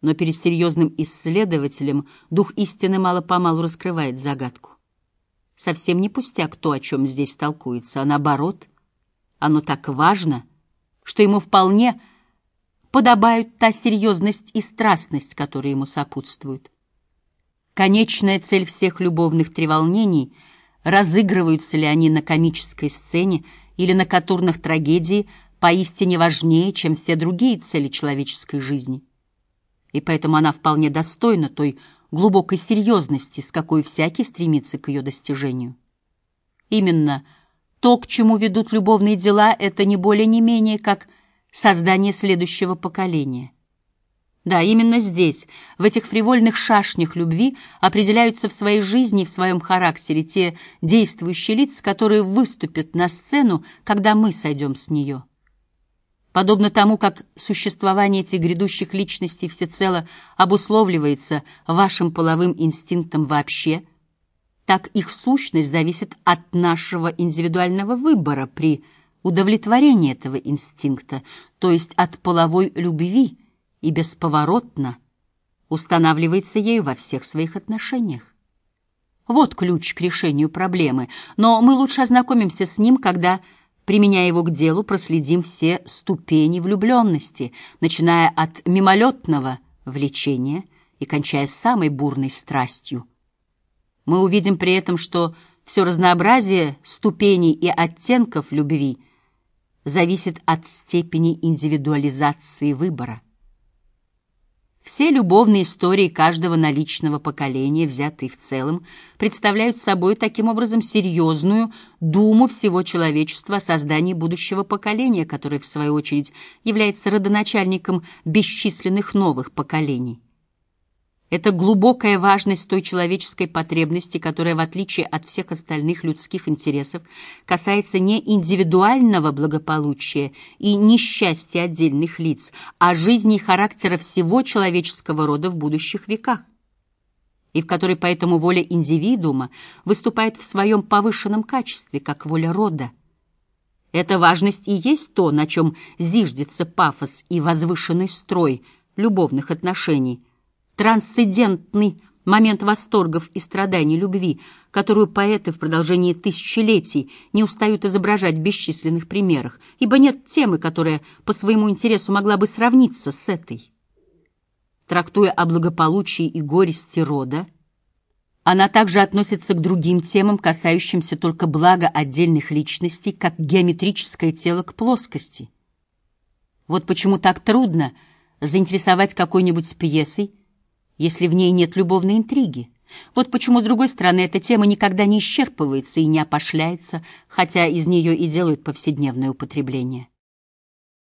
Но перед серьезным исследователем дух истины мало-помалу раскрывает загадку. Совсем не пустяк то, о чем здесь толкуется, а наоборот, оно так важно, что ему вполне подобают та серьезность и страстность, которые ему сопутствуют. Конечная цель всех любовных треволнений — разыгрываются ли они на комической сцене или на катурных трагедии, поистине важнее, чем все другие цели человеческой жизни. И поэтому она вполне достойна той глубокой серьезности, с какой всякий стремится к ее достижению. Именно то, к чему ведут любовные дела, это не более не менее, как создание следующего поколения — да, именно здесь, в этих фривольных шашнях любви, определяются в своей жизни и в своем характере те действующие лица, которые выступят на сцену, когда мы сойдем с нее. Подобно тому, как существование этих грядущих личностей всецело обусловливается вашим половым инстинктом вообще, так их сущность зависит от нашего индивидуального выбора при удовлетворении этого инстинкта, то есть от половой любви, и бесповоротно устанавливается ею во всех своих отношениях. Вот ключ к решению проблемы, но мы лучше ознакомимся с ним, когда, применяя его к делу, проследим все ступени влюбленности, начиная от мимолетного влечения и кончая самой бурной страстью. Мы увидим при этом, что все разнообразие ступеней и оттенков любви зависит от степени индивидуализации выбора. Все любовные истории каждого наличного поколения, взятые в целом, представляют собой таким образом серьезную думу всего человечества о создании будущего поколения, которое, в свою очередь, является родоначальником бесчисленных новых поколений. Это глубокая важность той человеческой потребности, которая, в отличие от всех остальных людских интересов, касается не индивидуального благополучия и несчастья отдельных лиц, а жизни и характера всего человеческого рода в будущих веках, и в которой поэтому воля индивидуума выступает в своем повышенном качестве, как воля рода. Эта важность и есть то, на чем зиждется пафос и возвышенный строй любовных отношений – трансцендентный момент восторгов и страданий любви, которую поэты в продолжении тысячелетий не устают изображать в бесчисленных примерах, ибо нет темы, которая по своему интересу могла бы сравниться с этой. Трактуя о благополучии и горести рода, она также относится к другим темам, касающимся только блага отдельных личностей, как геометрическое тело к плоскости. Вот почему так трудно заинтересовать какой-нибудь пьесой, если в ней нет любовной интриги. Вот почему, с другой стороны, эта тема никогда не исчерпывается и не опошляется, хотя из нее и делают повседневное употребление.